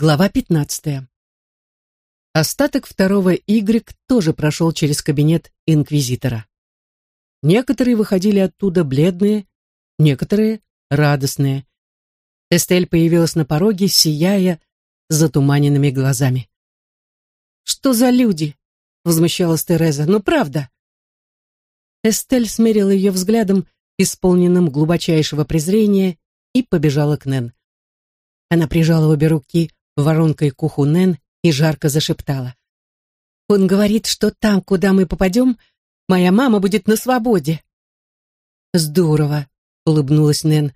Глава 15. Остаток второго Y тоже прошел через кабинет инквизитора. Некоторые выходили оттуда бледные, некоторые радостные. Эстель появилась на пороге, сияя затуманенными глазами. «Что за люди?» — возмущалась Тереза. «Ну, правда». Эстель смерила ее взглядом, исполненным глубочайшего презрения, и побежала к Нэн. Она прижала обе руки воронкой к уху Нэн и жарко зашептала. «Он говорит, что там, куда мы попадем, моя мама будет на свободе». «Здорово», — улыбнулась Нэн.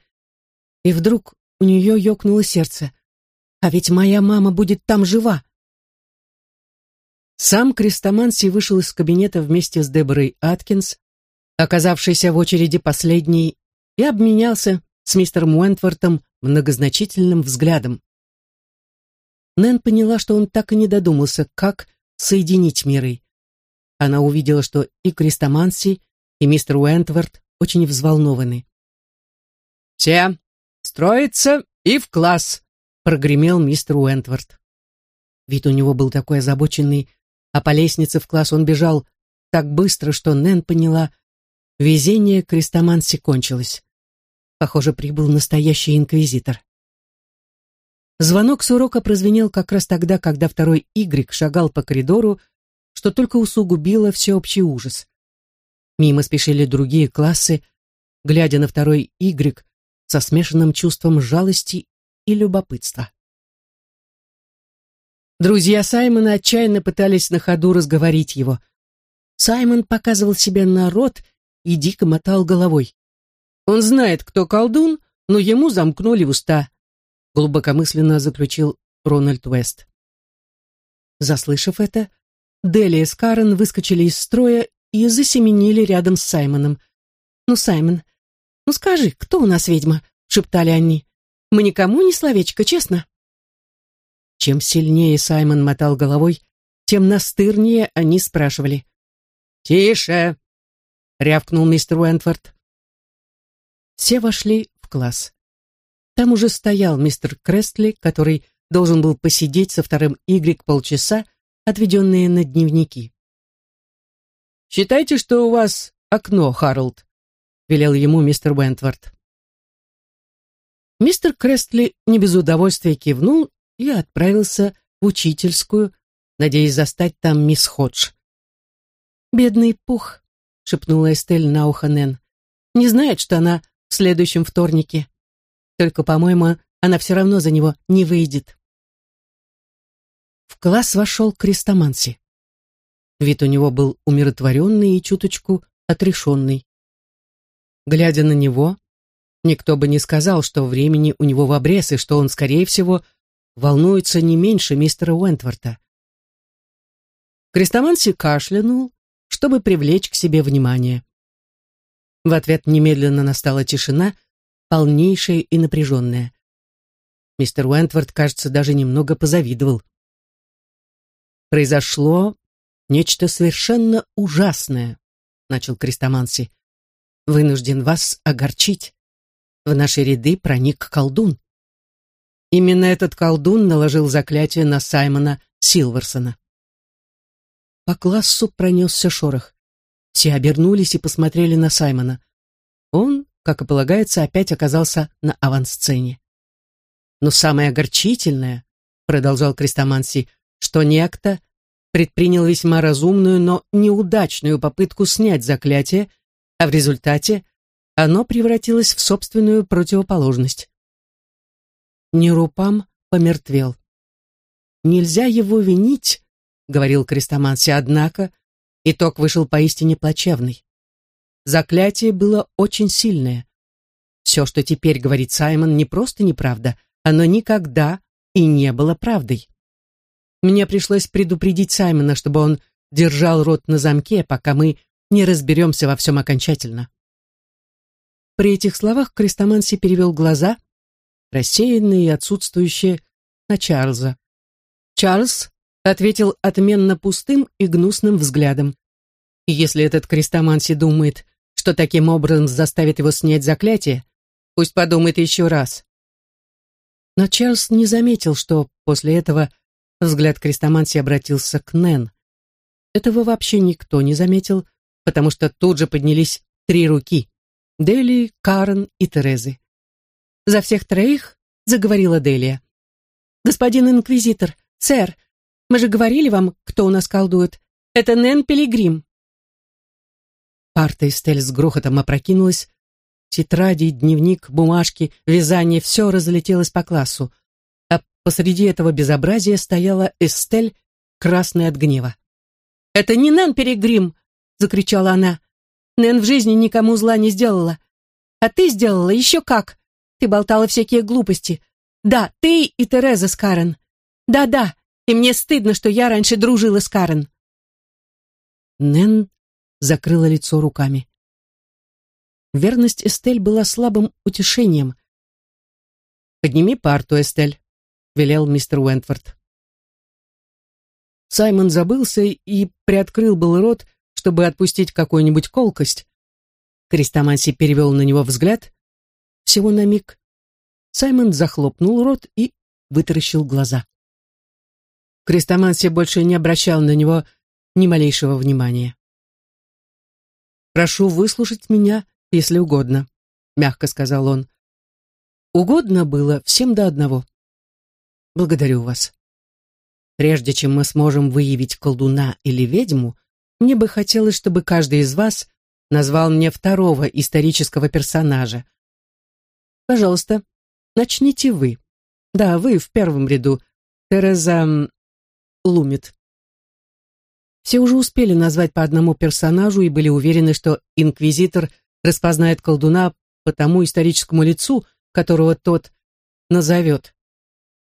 И вдруг у нее ёкнуло сердце. «А ведь моя мама будет там жива». Сам Крестоманси вышел из кабинета вместе с Деборой Аткинс, оказавшейся в очереди последней, и обменялся с мистером Уэнтвортом многозначительным взглядом. Нэн поняла, что он так и не додумался, как соединить миры. Она увидела, что и Крестоманси, и мистер Уэнтворт очень взволнованы. «Все, строиться и в класс!» — прогремел мистер Уэнтворт. Вид у него был такой озабоченный, а по лестнице в класс он бежал так быстро, что Нэн поняла, везение Крестоманси кончилось. Похоже, прибыл настоящий инквизитор. Звонок с урока прозвенел как раз тогда, когда второй Игрик шагал по коридору, что только усугубило всеобщий ужас. Мимо спешили другие классы, глядя на второй Игрик со смешанным чувством жалости и любопытства. Друзья Саймона отчаянно пытались на ходу разговорить его. Саймон показывал себе народ и дико мотал головой. Он знает, кто колдун, но ему замкнули уста глубокомысленно заключил Рональд Уэст. Заслышав это, Дели с Карен выскочили из строя и засеменили рядом с Саймоном. «Ну, Саймон, ну скажи, кто у нас ведьма?» — шептали они. «Мы никому не словечко, честно». Чем сильнее Саймон мотал головой, тем настырнее они спрашивали. «Тише!» — рявкнул мистер Уэнтфорд. Все вошли в класс. Там уже стоял мистер Крестли, который должен был посидеть со вторым Y полчаса, отведенные на дневники. «Считайте, что у вас окно, Харлд», — велел ему мистер Уэнтворд. Мистер Крестли не без удовольствия кивнул и отправился в учительскую, надеясь застать там мисс Ходж. «Бедный пух», — шепнула Эстель на ухо Нэн, — «не знает, что она в следующем вторнике». Только, по-моему, она все равно за него не выйдет. В класс вошел Крестоманси. Вид у него был умиротворенный и чуточку отрешенный. Глядя на него, никто бы не сказал, что времени у него в обрез, и что он, скорее всего, волнуется не меньше мистера Уэнтворта. Крестоманси кашлянул, чтобы привлечь к себе внимание. В ответ немедленно настала тишина, полнейшая и напряженная. Мистер Уэнтворд, кажется, даже немного позавидовал. «Произошло нечто совершенно ужасное», — начал Крестоманси. «Вынужден вас огорчить. В наши ряды проник колдун». Именно этот колдун наложил заклятие на Саймона Силверсона. По классу пронесся шорох. Все обернулись и посмотрели на Саймона. Он как и полагается, опять оказался на авансцене. Но самое огорчительное, продолжал Крестоманси, что некто предпринял весьма разумную, но неудачную попытку снять заклятие, а в результате оно превратилось в собственную противоположность. Нерупам помертвел. «Нельзя его винить», — говорил Крестоманси, однако итог вышел поистине плачевный. Заклятие было очень сильное. Все, что теперь говорит Саймон, не просто неправда, оно никогда и не было правдой. Мне пришлось предупредить Саймона, чтобы он держал рот на замке, пока мы не разберемся во всем окончательно. При этих словах Крестоманси перевел глаза, рассеянные и отсутствующие, на Чарльза. Чарльз ответил отменно пустым и гнусным взглядом. Если этот Крестоманси думает, что таким образом заставит его снять заклятие, пусть подумает еще раз. Но Чарльз не заметил, что после этого взгляд Крестоманси обратился к Нэн. Этого вообще никто не заметил, потому что тут же поднялись три руки — Дели, Карен и Терезы. «За всех троих?» — заговорила Делия. «Господин инквизитор, сэр, мы же говорили вам, кто у нас колдует. Это Нэн Пилигрим». Парта Эстель с грохотом опрокинулась. Тетради, дневник, бумажки, вязание — все разлетелось по классу. А посреди этого безобразия стояла Эстель, красная от гнева. «Это не Нэн Перегрим!» — закричала она. «Нэн в жизни никому зла не сделала. А ты сделала еще как. Ты болтала всякие глупости. Да, ты и Тереза с Карен. Да-да, и мне стыдно, что я раньше дружила с Карен». Нэн закрыла лицо руками. Верность Эстель была слабым утешением. «Подними парту, Эстель», — велел мистер Уэнтфорд. Саймон забылся и приоткрыл был рот, чтобы отпустить какую-нибудь колкость. Крестоманси перевел на него взгляд. Всего на миг. Саймон захлопнул рот и вытаращил глаза. Крестоманси больше не обращал на него ни малейшего внимания. «Прошу выслушать меня, если угодно», — мягко сказал он. Угодно было всем до одного. «Благодарю вас. Прежде чем мы сможем выявить колдуна или ведьму, мне бы хотелось, чтобы каждый из вас назвал мне второго исторического персонажа. Пожалуйста, начните вы. Да, вы в первом ряду. Тереза Лумит. Все уже успели назвать по одному персонажу и были уверены, что инквизитор распознает колдуна по тому историческому лицу, которого тот назовет.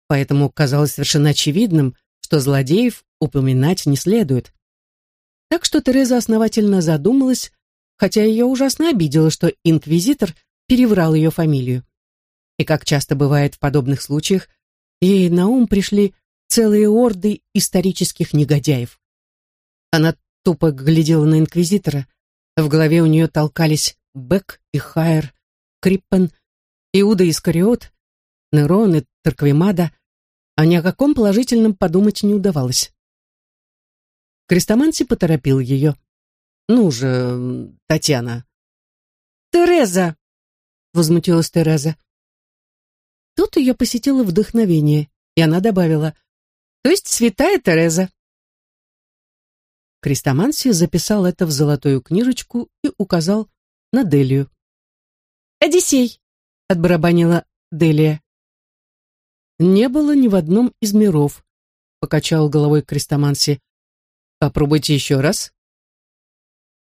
Поэтому казалось совершенно очевидным, что злодеев упоминать не следует. Так что Тереза основательно задумалась, хотя ее ужасно обидело, что инквизитор переврал ее фамилию. И как часто бывает в подобных случаях, ей на ум пришли целые орды исторических негодяев. Она тупо глядела на инквизитора, в голове у нее толкались Бек и Хайер, Криппен, Иуда Искариот, Нерон и Тарквимада — а ни о каком положительном подумать не удавалось. Крестоманси поторопил ее. «Ну же, Татьяна!» «Тереза!» — возмутилась Тереза. Тут ее посетило вдохновение, и она добавила, «То есть святая Тереза?» Крестоманси записал это в золотую книжечку и указал на Делию. «Одиссей!» — отбарабанила Делия. Не было ни в одном из миров, покачал головой Крестоманси. Попробуйте еще раз.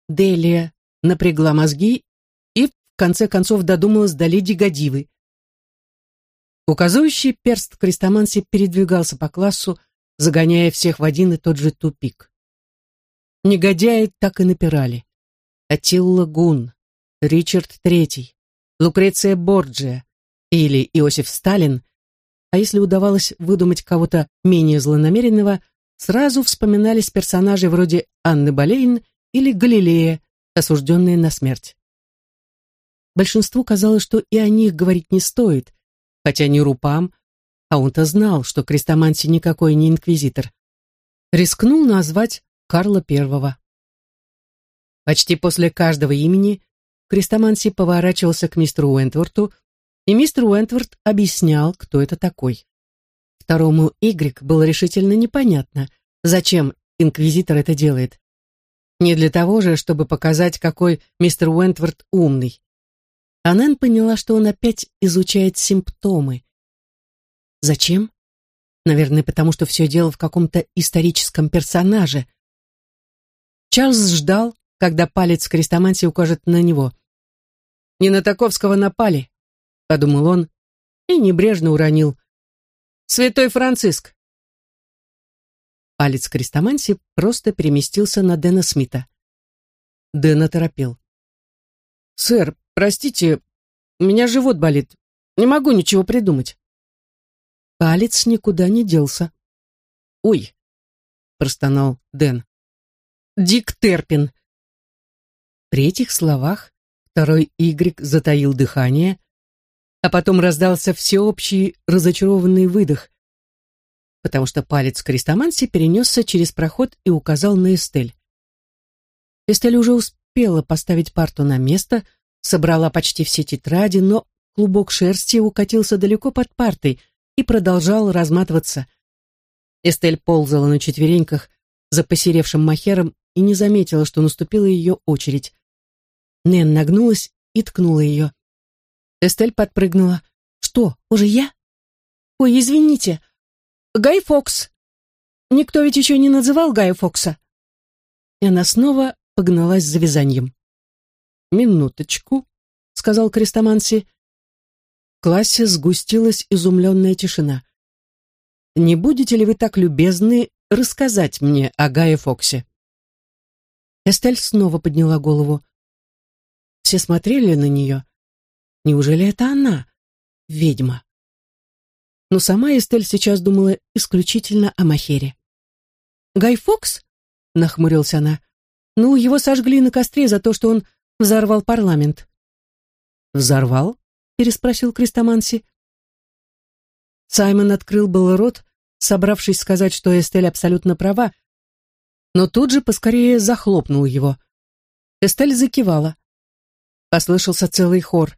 Делия напрягла мозги и в конце концов додумалась до леди Гадивы. Указывающий перст Крестоманси передвигался по классу, загоняя всех в один и тот же тупик. Негодяи так и напирали. Атилла Гун, Ричард Третий, Лукреция Борджия или Иосиф Сталин а если удавалось выдумать кого-то менее злонамеренного, сразу вспоминались персонажи вроде Анны Болейн или Галилея, осужденные на смерть. Большинству казалось, что и о них говорить не стоит, хотя не Рупам, а он-то знал, что Крестоманси никакой не инквизитор. Рискнул назвать Карла Первого. Почти после каждого имени Крестоманси поворачивался к мистеру Уэнтворту и мистер Уэнтворд объяснял, кто это такой. Второму Y было решительно непонятно, зачем инквизитор это делает. Не для того же, чтобы показать, какой мистер Уэнтворд умный. Аннен поняла, что он опять изучает симптомы. Зачем? Наверное, потому что все дело в каком-то историческом персонаже. Чарльз ждал, когда палец крестомантии укажет на него. «Не на Таковского напали», — подумал он и небрежно уронил. «Святой Франциск!» Палец Крестоманси просто переместился на Дэна Смита. Дэн оторопел. «Сэр, простите, у меня живот болит. Не могу ничего придумать». Палец никуда не делся. «Ой!» — простонал Дэн. «Дик Терпин!» При этих словах второй Игрек затаил дыхание, а потом раздался всеобщий разочарованный выдох, потому что палец Крестоманси перенесся через проход и указал на Эстель. Эстель уже успела поставить парту на место, собрала почти все тетради, но клубок шерсти укатился далеко под партой и продолжал разматываться. Эстель ползала на четвереньках за посеревшим махером и не заметила, что наступила ее очередь. Нэн нагнулась и ткнула ее. Эстель подпрыгнула. «Что, уже я?» «Ой, извините, Гай Фокс. Никто ведь еще не называл Гая Фокса. И она снова погналась за вязанием. «Минуточку», — сказал Крестоманси. В классе сгустилась изумленная тишина. «Не будете ли вы так любезны рассказать мне о Гае Фоксе?» Эстель снова подняла голову. Все смотрели на нее. Неужели это она, ведьма? но сама Эстель сейчас думала исключительно о Махере. «Гай Фокс?» — нахмурилась она. «Ну, его сожгли на костре за то, что он взорвал парламент». «Взорвал?» — переспросил Крестоманси. Саймон открыл был рот, собравшись сказать, что Эстель абсолютно права, но тут же поскорее захлопнул его. Эстель закивала. Послышался целый хор.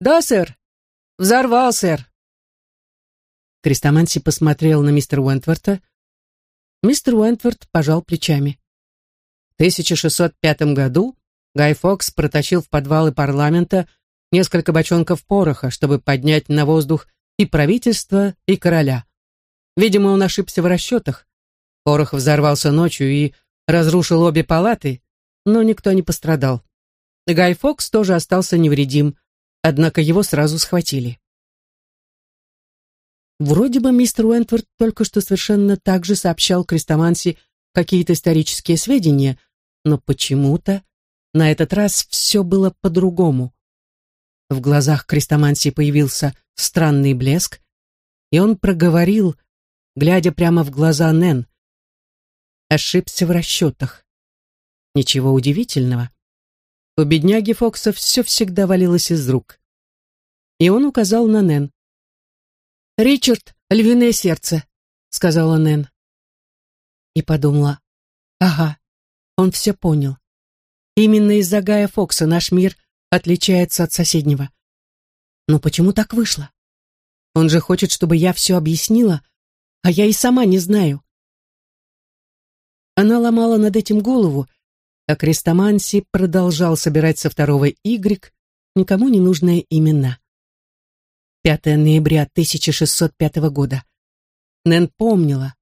«Да, сэр! Взорвал, сэр!» Крестоманси посмотрел на мистера Уэнтворта. Мистер Уэнтворт пожал плечами. В 1605 году Гай Фокс протащил в подвалы парламента несколько бочонков пороха, чтобы поднять на воздух и правительство, и короля. Видимо, он ошибся в расчетах. Порох взорвался ночью и разрушил обе палаты, но никто не пострадал. Гай Фокс тоже остался невредим, однако его сразу схватили. Вроде бы мистер Уэнтворд только что совершенно так же сообщал Крестоманси какие-то исторические сведения, но почему-то на этот раз все было по-другому. В глазах Крестоманси появился странный блеск, и он проговорил, глядя прямо в глаза Нэн. Ошибся в расчетах. Ничего удивительного. У бедняги Фокса все всегда валилось из рук. И он указал на Нэн. «Ричард — львиное сердце», — сказала Нэн. И подумала, ага, он все понял. Именно из-за Гая Фокса наш мир отличается от соседнего. Но почему так вышло? Он же хочет, чтобы я все объяснила, а я и сама не знаю. Она ломала над этим голову, а Крестоманси продолжал собирать со второго Y никому не нужные имена. 5 ноября 1605 года. Нэн помнила,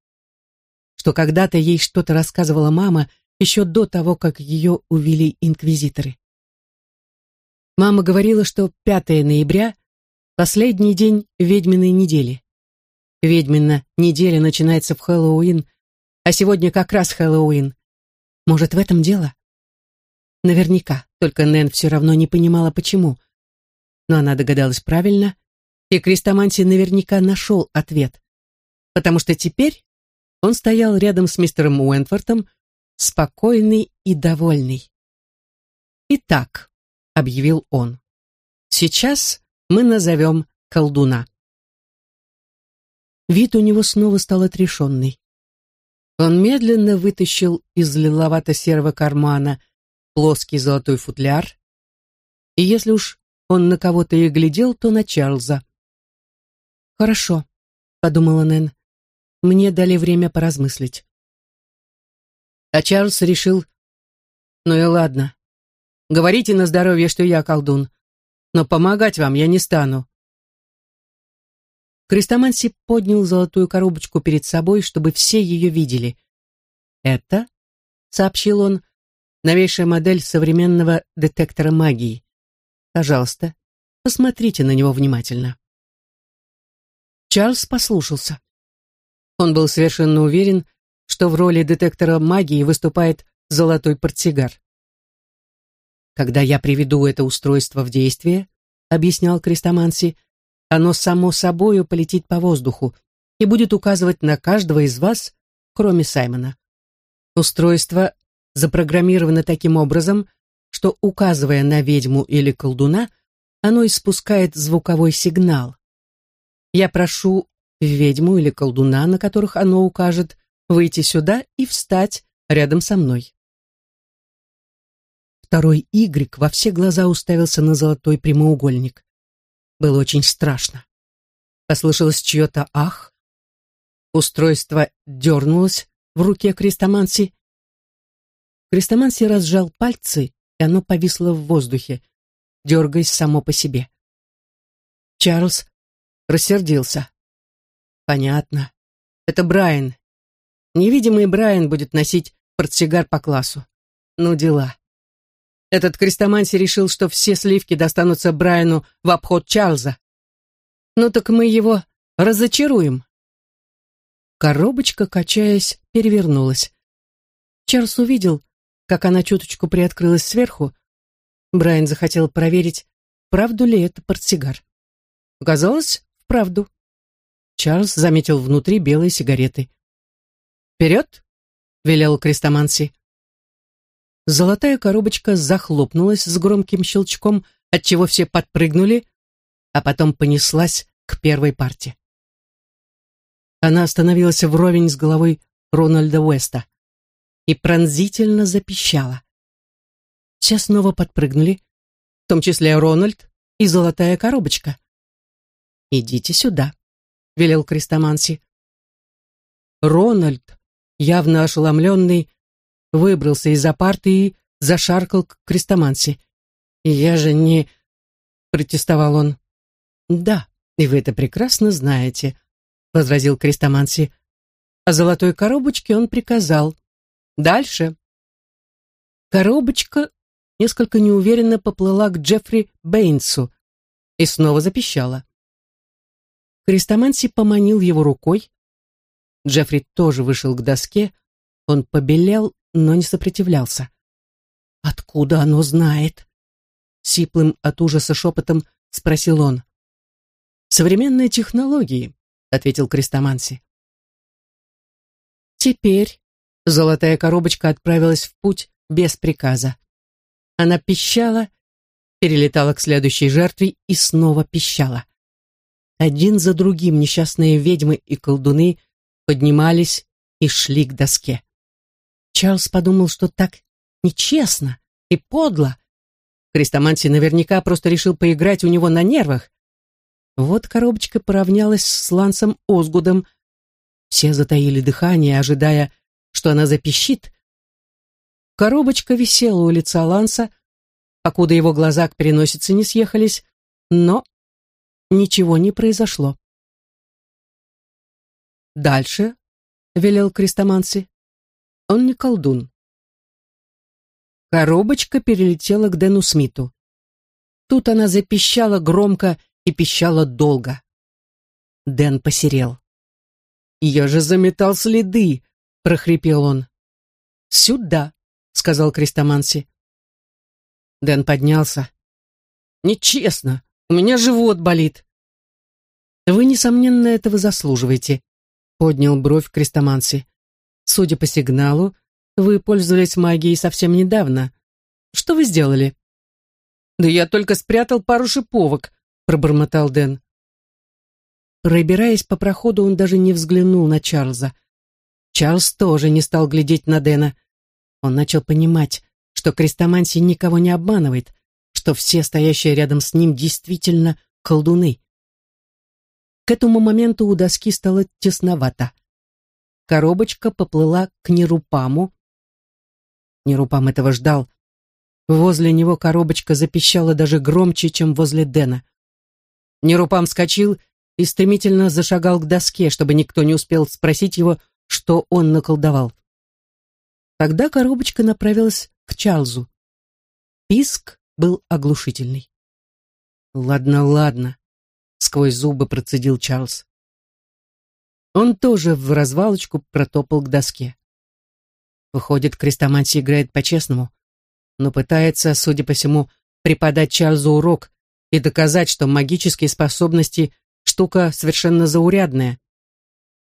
что когда-то ей что-то рассказывала мама еще до того, как ее увели инквизиторы. Мама говорила, что 5 ноября — последний день ведьминой недели. Ведьмина неделя начинается в Хэллоуин, а сегодня как раз Хэллоуин. Может, в этом дело? Наверняка, только Нэн все равно не понимала, почему. Но она догадалась правильно и Крестоманси наверняка нашел ответ, потому что теперь он стоял рядом с мистером Уэнтвортом, спокойный и довольный. «Итак», — объявил он, — «сейчас мы назовем колдуна». Вид у него снова стал отрешенный. Он медленно вытащил из лиловато-серого кармана плоский золотой футляр, и если уж он на кого-то и глядел, то на Чарльза. «Хорошо», — подумала Нэн. «Мне дали время поразмыслить». А Чарльз решил, «Ну и ладно. Говорите на здоровье, что я колдун, но помогать вам я не стану». Крестоманси поднял золотую коробочку перед собой, чтобы все ее видели. «Это», — сообщил он, — «новейшая модель современного детектора магии. Пожалуйста, посмотрите на него внимательно». Чарльз послушался. Он был совершенно уверен, что в роли детектора магии выступает золотой портсигар. «Когда я приведу это устройство в действие», — объяснял Крестоманси, «оно само собою полетит по воздуху и будет указывать на каждого из вас, кроме Саймона. Устройство запрограммировано таким образом, что, указывая на ведьму или колдуна, оно испускает звуковой сигнал. Я прошу ведьму или колдуна, на которых оно укажет, выйти сюда и встать рядом со мной. Второй Игрик во все глаза уставился на золотой прямоугольник. Было очень страшно. Послышалось чье-то ах. Устройство дернулось в руке Крестоманси. Крестоманси разжал пальцы, и оно повисло в воздухе, дергаясь само по себе. Чарльз рассердился. Понятно. Это Брайан. Невидимый Брайан будет носить портсигар по классу. Ну, дела. Этот крестоманси решил, что все сливки достанутся Брайану в обход Чарльза. Ну так мы его разочаруем. Коробочка, качаясь, перевернулась. Чарльз увидел, как она чуточку приоткрылась сверху. Брайан захотел проверить, правду ли это портсигар. Оказалось, вправду. Чарльз заметил внутри белые сигареты. «Вперед!» — велел Крестоманси. Золотая коробочка захлопнулась с громким щелчком, отчего все подпрыгнули, а потом понеслась к первой парте. Она остановилась вровень с головой Рональда Уэста и пронзительно запищала. Все снова подпрыгнули, в том числе Рональд и золотая коробочка. «Идите сюда», — велел Крестоманси. Рональд, явно ошеломленный, выбрался из-за парты и зашаркал к крестомансе. «Я же не...» — протестовал он. «Да, и вы это прекрасно знаете», — возразил крестоманси. А золотой коробочке он приказал. «Дальше». Коробочка несколько неуверенно поплыла к Джеффри Бэйнсу и снова запищала. Крестоманси поманил его рукой. Джеффри тоже вышел к доске. Он побелел но не сопротивлялся. «Откуда оно знает?» Сиплым от ужаса шепотом спросил он. «Современные технологии», — ответил Крестоманси. Теперь золотая коробочка отправилась в путь без приказа. Она пищала, перелетала к следующей жертве и снова пищала. Один за другим несчастные ведьмы и колдуны поднимались и шли к доске. Чарльз подумал, что так нечестно и подло. Крестоманси наверняка просто решил поиграть у него на нервах. Вот коробочка поравнялась с Лансом Озгудом. Все затаили дыхание, ожидая, что она запищит. Коробочка висела у лица Ланса, покуда его глаза к переносице не съехались, но ничего не произошло. «Дальше», — велел Крестоманси. Он не колдун. Коробочка перелетела к Дэну Смиту. Тут она запищала громко и пищала долго. Дэн посерел. «Я же заметал следы!» — прохрипел он. «Сюда!» — сказал Крестоманси. Дэн поднялся. «Нечестно! У меня живот болит!» «Вы, несомненно, этого заслуживаете», — поднял бровь Крестоманси. Судя по сигналу, вы пользовались магией совсем недавно. Что вы сделали? Да я только спрятал пару шиповок, пробормотал Дэн. Пробираясь по проходу, он даже не взглянул на Чарльза. Чарльз тоже не стал глядеть на Дэна. Он начал понимать, что Крестоманси никого не обманывает, что все стоящие рядом с ним действительно колдуны. К этому моменту у доски стало тесновато. Коробочка поплыла к Нерупаму. Нерупам этого ждал. Возле него коробочка запищала даже громче, чем возле Дэна. Нерупам вскочил и стремительно зашагал к доске, чтобы никто не успел спросить его, что он наколдовал. Тогда коробочка направилась к Чарльзу. Писк был оглушительный. «Ладно, ладно», — сквозь зубы процедил Чарльз. Он тоже в развалочку протопал к доске. Выходит, Крестоманси играет по-честному, но пытается, судя по всему, преподать Чарльзу урок и доказать, что магические способности — штука совершенно заурядная.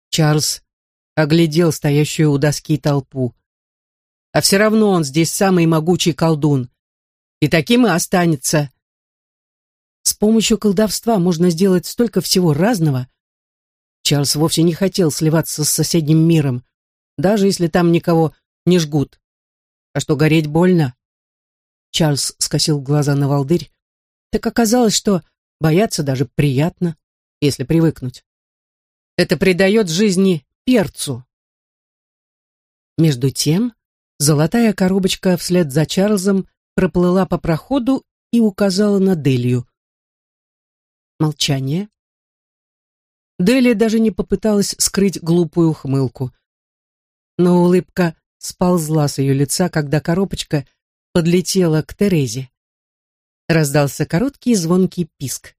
Чарльз оглядел стоящую у доски толпу. А все равно он здесь самый могучий колдун. И таким и останется. С помощью колдовства можно сделать столько всего разного. Чарльз вовсе не хотел сливаться с соседним миром, даже если там никого не жгут. А что, гореть больно? Чарльз скосил глаза на волдырь. Так оказалось, что бояться даже приятно, если привыкнуть. Это придает жизни перцу. Между тем, золотая коробочка вслед за Чарльзом проплыла по проходу и указала на Делию. Молчание. Делия даже не попыталась скрыть глупую ухмылку. Но улыбка сползла с ее лица, когда коробочка подлетела к Терезе. Раздался короткий звонкий писк.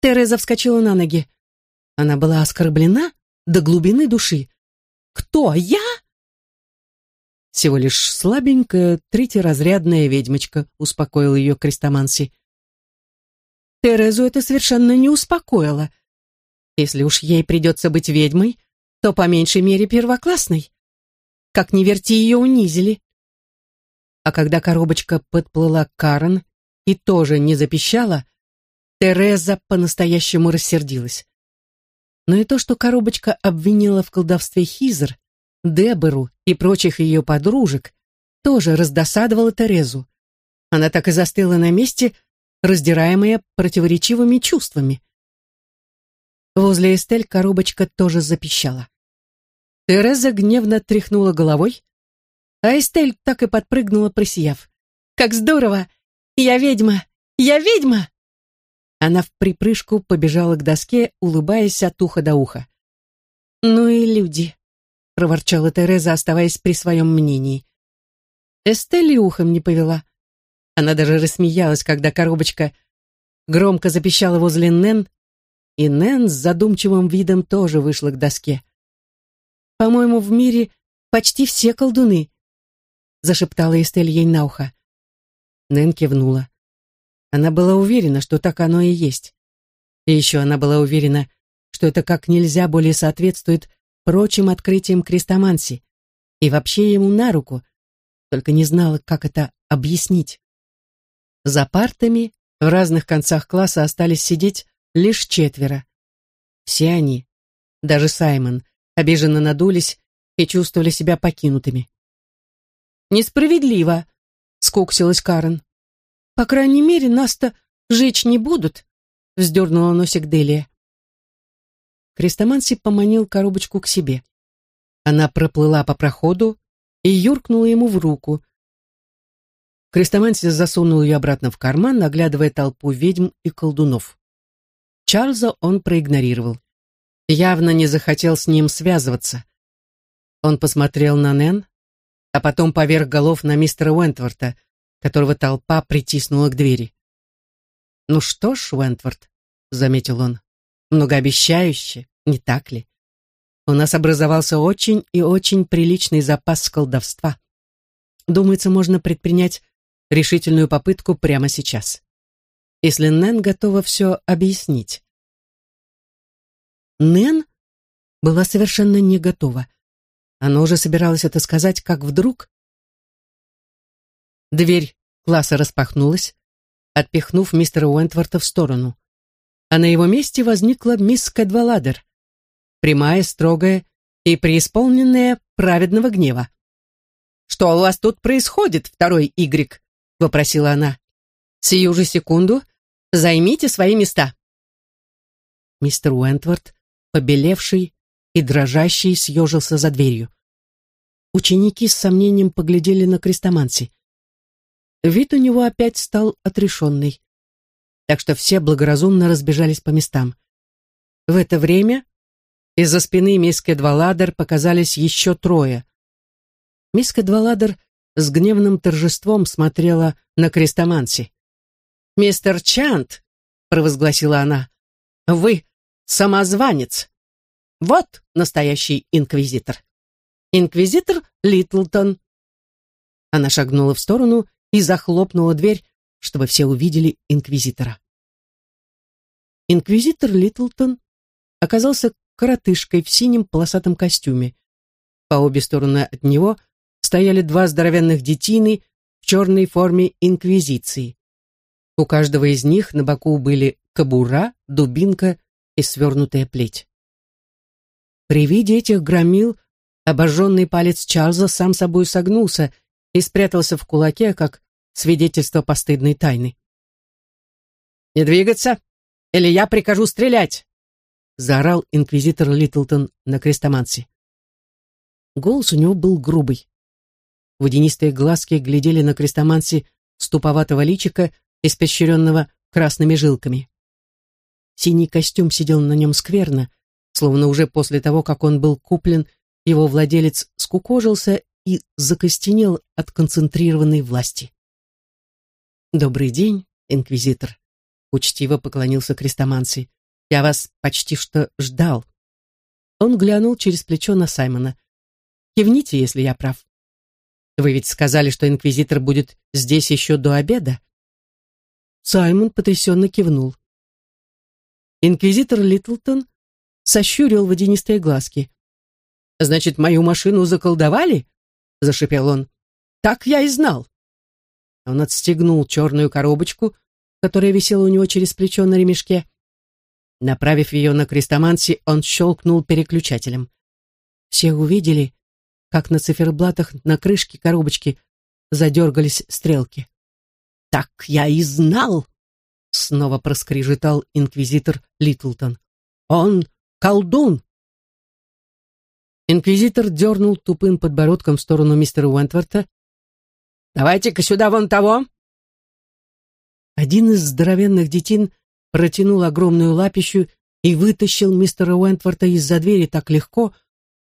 Тереза вскочила на ноги. Она была оскорблена до глубины души. «Кто? Я?» «Всего лишь слабенькая, третьеразрядная ведьмочка», — успокоил ее Крестоманси. Терезу это совершенно не успокоило. Если уж ей придется быть ведьмой, то по меньшей мере первоклассной. Как ни верти, ее унизили. А когда коробочка подплыла к Карен и тоже не запищала, Тереза по-настоящему рассердилась. Но и то, что коробочка обвинила в колдовстве Хизер, Дебору и прочих ее подружек, тоже раздосадовало Терезу. Она так и застыла на месте, раздираемая противоречивыми чувствами. Возле Эстель коробочка тоже запищала. Тереза гневно тряхнула головой, а Эстель так и подпрыгнула, присияв. «Как здорово! Я ведьма! Я ведьма!» Она в припрыжку побежала к доске, улыбаясь от уха до уха. «Ну и люди», — проворчала Тереза, оставаясь при своем мнении. Эстель ухом не повела. Она даже рассмеялась, когда коробочка громко запищала возле Нэн, и Нэн с задумчивым видом тоже вышла к доске. «По-моему, в мире почти все колдуны», — зашептала Эстель ей на ухо. Нэн кивнула. Она была уверена, что так оно и есть. И еще она была уверена, что это как нельзя более соответствует прочим открытиям Крестоманси и вообще ему на руку, только не знала, как это объяснить. За партами в разных концах класса остались сидеть лишь четверо. Все они, даже Саймон, обиженно надулись и чувствовали себя покинутыми. «Несправедливо», — скуксилась Карен. По крайней мере, нас-то жечь не будут, вздернула носик Делия. Крестоманси поманил коробочку к себе. Она проплыла по проходу и юркнула ему в руку. Крестоманси засунул ее обратно в карман, наглядывая толпу ведьм и колдунов. Чарльза он проигнорировал. Явно не захотел с ним связываться. Он посмотрел на Нэн, а потом поверх голов на мистера Уэнтворта, которого толпа притиснула к двери. «Ну что ж, Уэнтворд», — заметил он, — «многообещающе, не так ли? У нас образовался очень и очень приличный запас колдовства. Думается, можно предпринять решительную попытку прямо сейчас. Если Нэн готова все объяснить». Нэн была совершенно не готова. Она уже собиралась это сказать, как вдруг Дверь класса распахнулась, отпихнув мистера Уэнтворта в сторону. А на его месте возникла мисс Кэдваладер, прямая, строгая и преисполненная праведного гнева. «Что у вас тут происходит, второй Игрек?» — вопросила она. «Сию же секунду займите свои места». Мистер Уэнтворт, побелевший и дрожащий, съежился за дверью. Ученики с сомнением поглядели на крестоманси. Вид у него опять стал отрешенный. Так что все благоразумно разбежались по местам. В это время из-за спины мисс Кедваладер показались еще трое. Мисс Кедваладер с гневным торжеством смотрела на крестоманси. «Мистер Чант», — провозгласила она, — «вы самозванец. Вот настоящий инквизитор. Инквизитор Литлтон». Она шагнула в сторону и захлопнула дверь, чтобы все увидели инквизитора. Инквизитор Литлтон оказался коротышкой в синем полосатом костюме. По обе стороны от него стояли два здоровенных детины в черной форме инквизиции. У каждого из них на боку были кобура, дубинка и свернутая плеть. При виде этих громил обожженный палец Чарльза сам собой согнулся и спрятался в кулаке, как свидетельство постыдной тайны. «Не двигаться, или я прикажу стрелять!» заорал инквизитор Литлтон на крестомансе. Голос у него был грубый. Водянистые глазки глядели на крестомансе с туповатого личика, испещренного красными жилками. Синий костюм сидел на нем скверно, словно уже после того, как он был куплен, его владелец скукожился и закостенел от концентрированной власти. «Добрый день, инквизитор», — учтиво поклонился крестоманси. «Я вас почти что ждал». Он глянул через плечо на Саймона. «Кивните, если я прав. Вы ведь сказали, что инквизитор будет здесь еще до обеда?» Саймон потрясенно кивнул. Инквизитор Литлтон сощурил водянистые глазки. «Значит, мою машину заколдовали?» — зашипел он. «Так я и знал». Он отстегнул черную коробочку, которая висела у него через плечо на ремешке. Направив ее на крестоманси, он щелкнул переключателем. Все увидели, как на циферблатах на крышке коробочки задергались стрелки. «Так я и знал!» — снова проскрежетал инквизитор Литлтон. «Он колдун!» Инквизитор дернул тупым подбородком в сторону мистера Уэнтворта. «Давайте-ка сюда вон того!» Один из здоровенных детин протянул огромную лапищу и вытащил мистера Уэнтворта из-за двери так легко,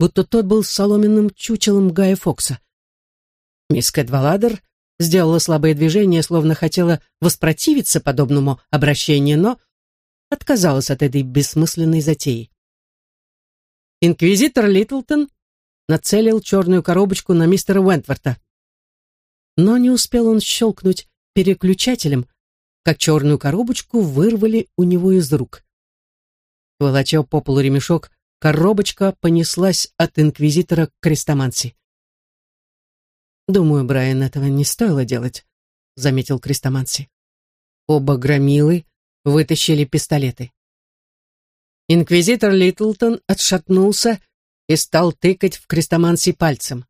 будто тот был соломенным чучелом Гая Фокса. Мисс Кэдваладер сделала слабое движение, словно хотела воспротивиться подобному обращению, но отказалась от этой бессмысленной затеи. Инквизитор Литлтон нацелил черную коробочку на мистера Уэнтворта. Но не успел он щелкнуть переключателем, как черную коробочку вырвали у него из рук. Волоча по полу ремешок, коробочка понеслась от инквизитора к крестоманси. «Думаю, Брайан, этого не стоило делать», — заметил крестоманси. Оба громилы вытащили пистолеты. Инквизитор Литлтон отшатнулся и стал тыкать в крестоманси пальцем.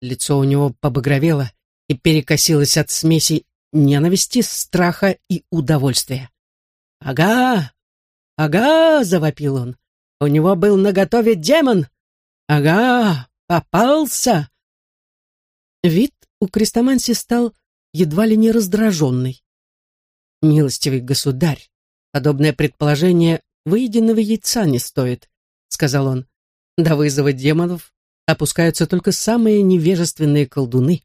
Лицо у него побагровело и перекосилось от смеси ненависти, страха и удовольствия. «Ага! Ага!» — завопил он. «У него был наготове демон! Ага! Попался!» Вид у крестоманси стал едва ли не раздраженный. «Милостивый государь, подобное предположение выеденного яйца не стоит», — сказал он. «До вызова демонов опускаются только самые невежественные колдуны».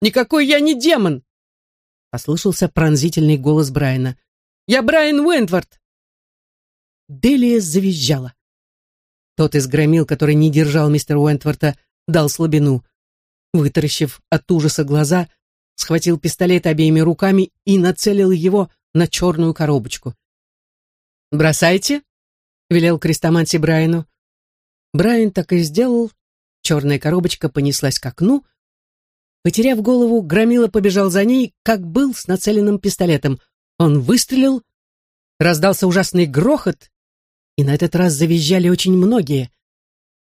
«Никакой я не демон!» — послышался пронзительный голос Брайана. «Я Брайан Уэнтворд!» Делия завизжала. Тот из громил, который не держал мистера Уэнтворта, дал слабину. Вытаращив от ужаса глаза, схватил пистолет обеими руками и нацелил его на черную коробочку. «Бросайте», — велел крестоманси Брайану. Брайан так и сделал. Черная коробочка понеслась к окну. Потеряв голову, Громила побежал за ней, как был с нацеленным пистолетом. Он выстрелил, раздался ужасный грохот, и на этот раз завизжали очень многие.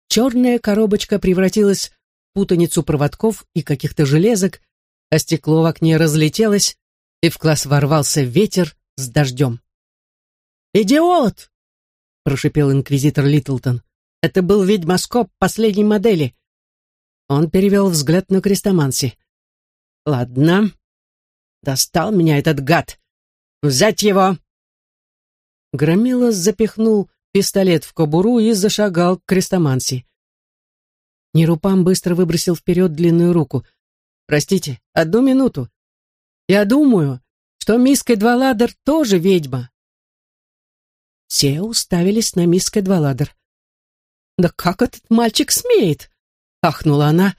Черная коробочка превратилась путаницу проводков и каких-то железок, а стекло в окне разлетелось, и в класс ворвался ветер с дождем. «Идиот!» — прошипел инквизитор Литлтон. «Это был ведьмоскоп последней модели». Он перевел взгляд на крестоманси. «Ладно. Достал меня этот гад. Взять его!» Громила запихнул пистолет в кобуру и зашагал к крестоманси. Нерупам быстро выбросил вперед длинную руку. «Простите, одну минуту. Я думаю, что мисс Кэдваладер тоже ведьма. Все уставились на мисс Кэдваладер. «Да как этот мальчик смеет?» — ахнула она,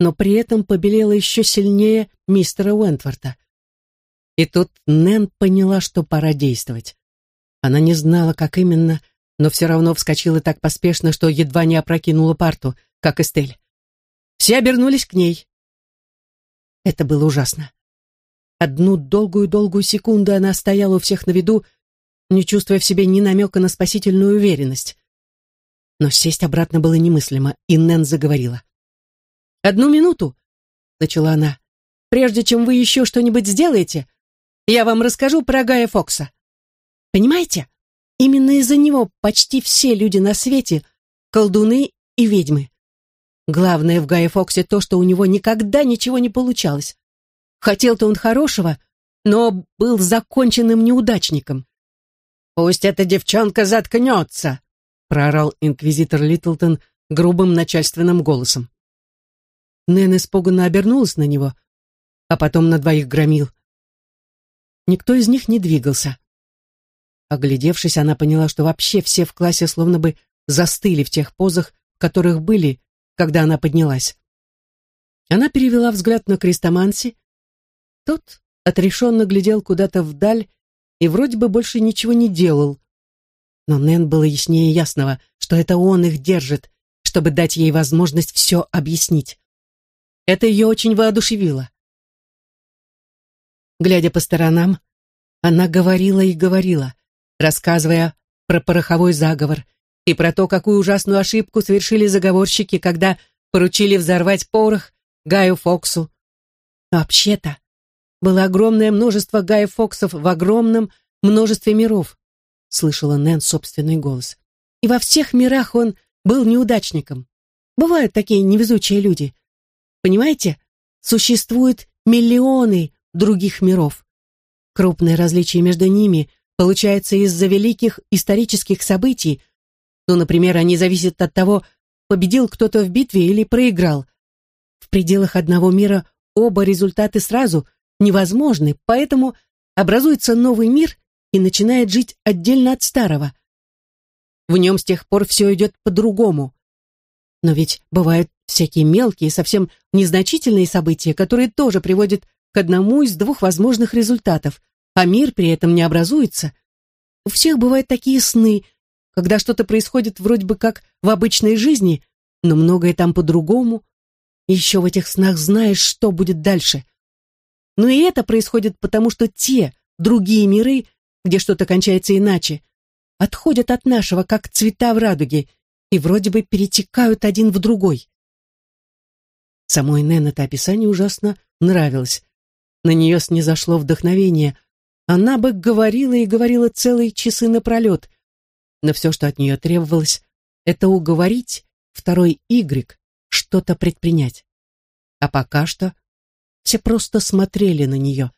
но при этом побелела еще сильнее мистера Уэнтворта. И тут Нэн поняла, что пора действовать. Она не знала, как именно, но все равно вскочила так поспешно, что едва не опрокинула парту, как Эстель. Все обернулись к ней. Это было ужасно. Одну долгую-долгую секунду она стояла у всех на виду, не чувствуя в себе ни намека на спасительную уверенность. Но сесть обратно было немыслимо, и Нэн заговорила. «Одну минуту», — начала она, — «прежде чем вы еще что-нибудь сделаете, я вам расскажу про Гая Фокса. Понимаете, именно из-за него почти все люди на свете — колдуны и ведьмы. Главное в Гае Фоксе то, что у него никогда ничего не получалось. Хотел-то он хорошего, но был законченным неудачником. «Пусть эта девчонка заткнется!» — проорал инквизитор Литлтон грубым начальственным голосом. Нэн испуганно обернулась на него, а потом на двоих громил. Никто из них не двигался. Оглядевшись, она поняла, что вообще все в классе словно бы застыли в тех позах, в которых были, когда она поднялась. Она перевела взгляд на Крестоманси. Тот отрешенно глядел куда-то вдаль и вроде бы больше ничего не делал. Но Нэн было яснее ясного, что это он их держит, чтобы дать ей возможность все объяснить. Это ее очень воодушевило. Глядя по сторонам, она говорила и говорила, рассказывая про пороховой заговор, и про то, какую ужасную ошибку совершили заговорщики, когда поручили взорвать порох Гаю Фоксу. Вообще-то, было огромное множество Гая Фоксов в огромном множестве миров, слышала Нэн собственный голос. И во всех мирах он был неудачником. Бывают такие невезучие люди. Понимаете, существует миллионы других миров. Крупное различие между ними получается из-за великих исторических событий, ну, например, они зависят от того, победил кто-то в битве или проиграл. В пределах одного мира оба результаты сразу невозможны, поэтому образуется новый мир и начинает жить отдельно от старого. В нем с тех пор все идет по-другому. Но ведь бывают всякие мелкие, совсем незначительные события, которые тоже приводят к одному из двух возможных результатов, а мир при этом не образуется. У всех бывают такие сны – когда что-то происходит вроде бы как в обычной жизни, но многое там по-другому. еще в этих снах знаешь, что будет дальше. Но и это происходит потому, что те, другие миры, где что-то кончается иначе, отходят от нашего, как цвета в радуге, и вроде бы перетекают один в другой. Самой Нэн это описание ужасно нравилось. На нее снизошло вдохновение. Она бы говорила и говорила целые часы напролет, но все, что от нее требовалось, это уговорить второй Y что-то предпринять. А пока что все просто смотрели на нее.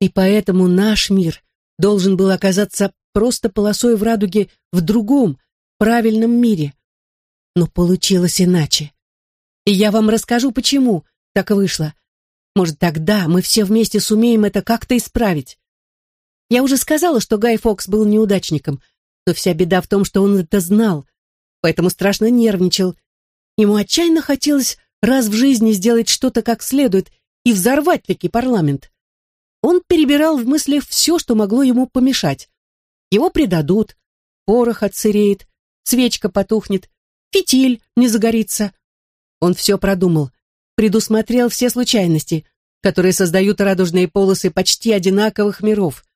И поэтому наш мир должен был оказаться просто полосой в радуге в другом, правильном мире. Но получилось иначе. И я вам расскажу, почему так вышло. Может, тогда мы все вместе сумеем это как-то исправить. Я уже сказала, что Гай Фокс был неудачником — но вся беда в том, что он это знал, поэтому страшно нервничал. Ему отчаянно хотелось раз в жизни сделать что-то как следует и взорвать таки парламент. Он перебирал в мыслях все, что могло ему помешать. Его предадут, порох отсыреет, свечка потухнет, фитиль не загорится. Он все продумал, предусмотрел все случайности, которые создают радужные полосы почти одинаковых миров.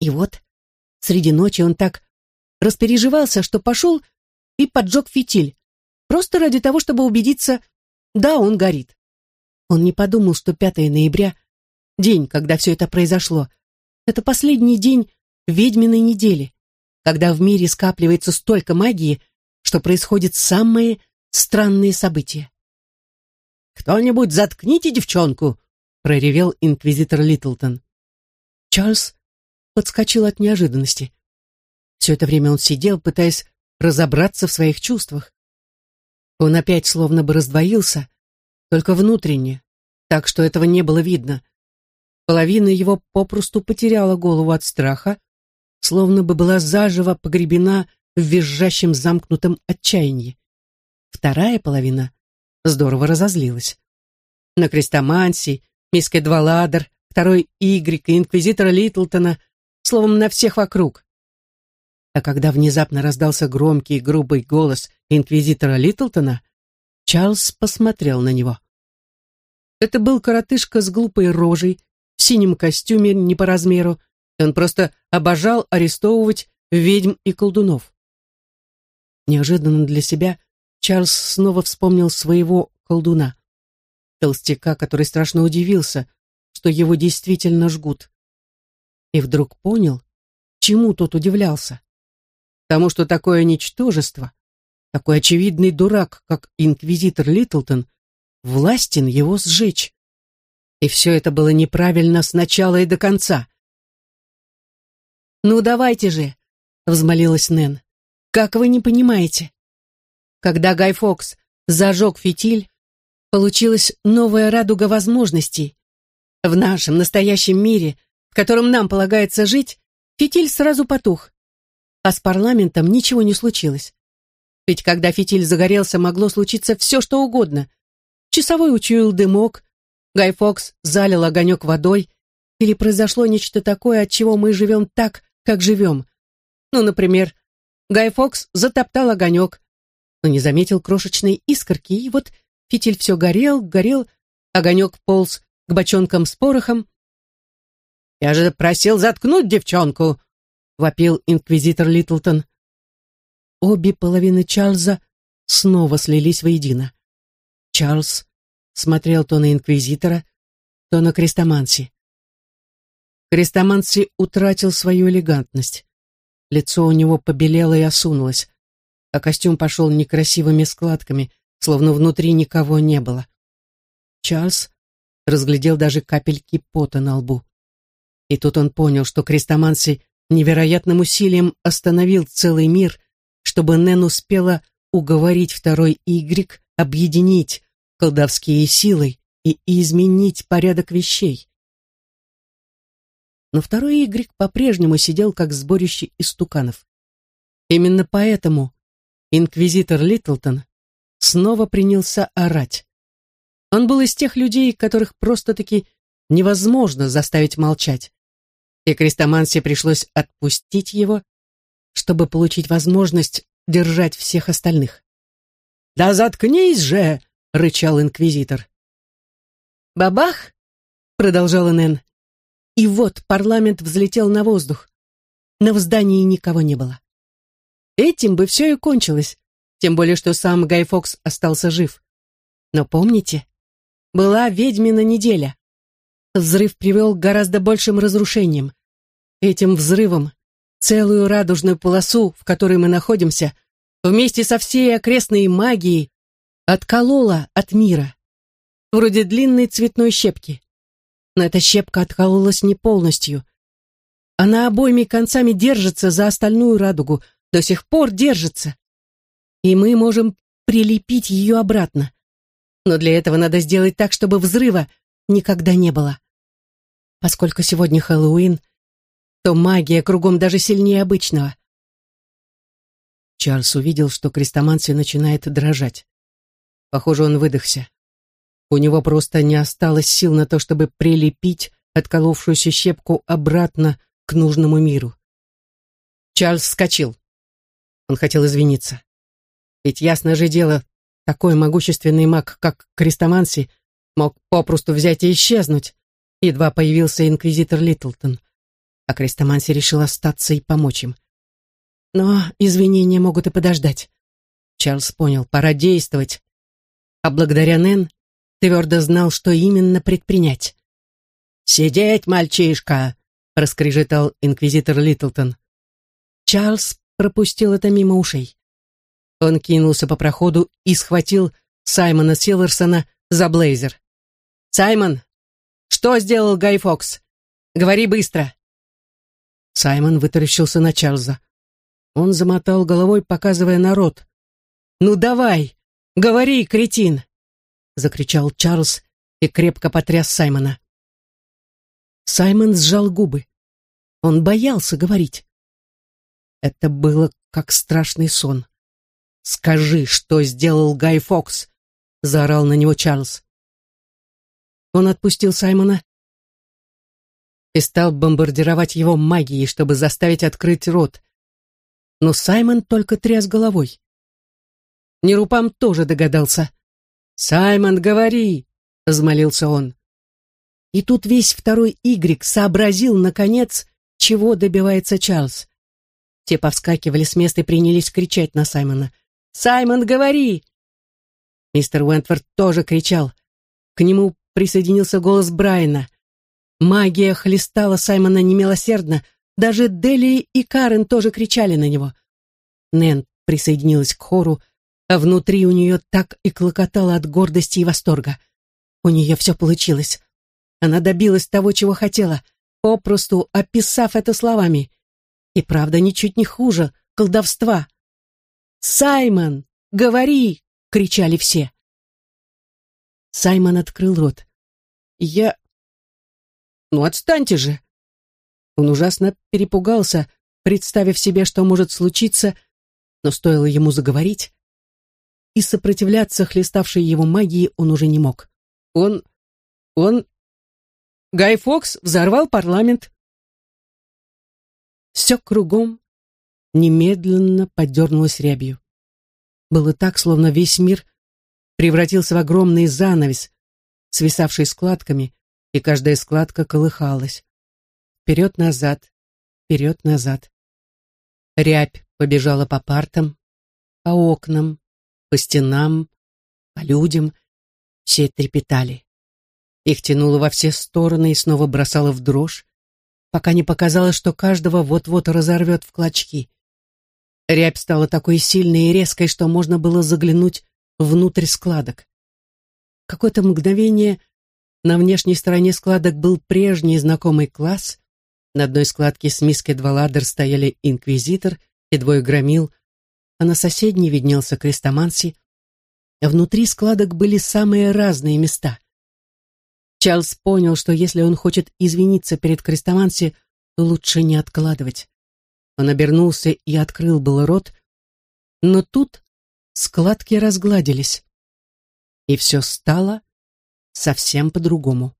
И вот среди ночи он так распереживался, что пошел и поджег фитиль, просто ради того, чтобы убедиться, да, он горит. Он не подумал, что 5 ноября, день, когда все это произошло, это последний день ведьминой недели, когда в мире скапливается столько магии, что происходят самые странные события. «Кто-нибудь заткните девчонку!» — проревел инквизитор Литлтон. Чарльз подскочил от неожиданности. Все это время он сидел, пытаясь разобраться в своих чувствах. Он опять словно бы раздвоился, только внутренне, так что этого не было видно. Половина его попросту потеряла голову от страха, словно бы была заживо погребена в визжащем замкнутом отчаянии. Вторая половина здорово разозлилась. На Крестоманси, мисс Кэдваладер, второй Игрик и инквизитора Литлтона, словом, на всех вокруг. А когда внезапно раздался громкий грубый голос инквизитора Литлтона, Чарльз посмотрел на него. Это был коротышка с глупой рожей, в синем костюме не по размеру, и он просто обожал арестовывать ведьм и колдунов. Неожиданно для себя Чарльз снова вспомнил своего колдуна, толстяка, который страшно удивился, что его действительно жгут. И вдруг понял, чему тот удивлялся. Тому, что такое ничтожество, такой очевидный дурак, как инквизитор Литлтон, властен его сжечь. И все это было неправильно с начала и до конца. «Ну, давайте же!» — взмолилась Нэн. «Как вы не понимаете?» Когда Гай Фокс зажег фитиль, получилась новая радуга возможностей. В нашем настоящем мире, в котором нам полагается жить, фитиль сразу потух. А с парламентом ничего не случилось. Ведь когда фитиль загорелся, могло случиться все, что угодно. Часовой учуял дымок, Гай Фокс залил огонек водой, или произошло нечто такое, от чего мы живем так, как живем. Ну, например, Гай Фокс затоптал огонек, но не заметил крошечной искорки, и вот фитиль все горел, горел, огонек полз к бочонкам с порохом. «Я же просил заткнуть девчонку!» — вопил инквизитор Литлтон. Обе половины Чарльза снова слились воедино. Чарльз смотрел то на инквизитора, то на крестоманси. Крестоманси утратил свою элегантность. Лицо у него побелело и осунулось, а костюм пошел некрасивыми складками, словно внутри никого не было. Чарльз разглядел даже капельки пота на лбу. И тут он понял, что Крестоманси невероятным усилием остановил целый мир, чтобы Нэн успела уговорить второй Y объединить колдовские силы и изменить порядок вещей. Но второй Игрик по-прежнему сидел как сборище истуканов. Именно поэтому инквизитор Литлтон снова принялся орать. Он был из тех людей, которых просто-таки невозможно заставить молчать. И Крестомансе пришлось отпустить его, чтобы получить возможность держать всех остальных. «Да заткнись же!» — рычал инквизитор. «Бабах!» — продолжала Нэн. И вот парламент взлетел на воздух. Но в здании никого не было. Этим бы все и кончилось, тем более что сам Гай Фокс остался жив. Но помните, была ведьмина неделя. Взрыв привел к гораздо большим разрушениям. Этим взрывом целую радужную полосу, в которой мы находимся, вместе со всей окрестной магией, отколола от мира. Вроде длинной цветной щепки. Но эта щепка откололась не полностью. Она обоими концами держится за остальную радугу, до сих пор держится. И мы можем прилепить ее обратно. Но для этого надо сделать так, чтобы взрыва никогда не было. Поскольку сегодня Хэллоуин, то магия кругом даже сильнее обычного. Чарльз увидел, что крестоманси начинает дрожать. Похоже, он выдохся. У него просто не осталось сил на то, чтобы прилепить отколовшуюся щепку обратно к нужному миру. Чарльз вскочил. Он хотел извиниться. Ведь ясно же дело, такой могущественный маг, как Крестоманси, мог попросту взять и исчезнуть. Едва появился инквизитор Литлтон. А Крестоманси решил остаться и помочь им. Но извинения могут и подождать. Чарльз понял, пора действовать а благодаря Нэн твердо знал, что именно предпринять. «Сидеть, мальчишка!» — раскрежетал инквизитор Литлтон. Чарльз пропустил это мимо ушей. Он кинулся по проходу и схватил Саймона Силверсона за блейзер. «Саймон, что сделал Гай Фокс? Говори быстро!» Саймон вытаращился на Чарльза. Он замотал головой, показывая народ. «Ну давай! «Говори, кретин!» — закричал Чарльз и крепко потряс Саймона. Саймон сжал губы. Он боялся говорить. Это было как страшный сон. «Скажи, что сделал Гай Фокс!» — заорал на него Чарльз. Он отпустил Саймона и стал бомбардировать его магией, чтобы заставить открыть рот. Но Саймон только тряс головой. Нерупам тоже догадался. «Саймон, говори!» — взмолился он. И тут весь второй Y сообразил, наконец, чего добивается Чарльз. Те повскакивали с места и принялись кричать на Саймона. «Саймон, говори!» Мистер Уэнтворд тоже кричал. К нему присоединился голос Брайана. Магия хлестала Саймона немилосердно, даже Дели и Карен тоже кричали на него. Нэн присоединилась к хору, а внутри у нее так и клокотало от гордости и восторга. У нее все получилось. Она добилась того, чего хотела, попросту описав это словами. И правда, ничуть не хуже колдовства. «Саймон, говори!» — кричали все. Саймон открыл рот. «Я...» «Ну, отстаньте же!» Он ужасно перепугался, представив себе, что может случиться, но стоило ему заговорить, и сопротивляться хлеставшей его магии он уже не мог. Он... он... Гай Фокс взорвал парламент. Все кругом немедленно подернулось рябью. Было так, словно весь мир превратился в огромный занавес, свисавший складками, и каждая складка колыхалась. Вперед-назад, вперед-назад. Рябь побежала по партам, по окнам, по стенам, по людям. Все трепетали. Их тянуло во все стороны и снова бросало в дрожь, пока не показалось, что каждого вот-вот разорвет в клочки. Рябь стала такой сильной и резкой, что можно было заглянуть внутрь складок. Какое-то мгновение на внешней стороне складок был прежний знакомый класс. На одной складке с миской два ладер стояли инквизитор и двое громил, а на соседней виднелся крестоманси. Внутри складок были самые разные места. Чарльз понял, что если он хочет извиниться перед крестоманси, то лучше не откладывать. Он обернулся и открыл был рот, но тут складки разгладились, и все стало совсем по-другому.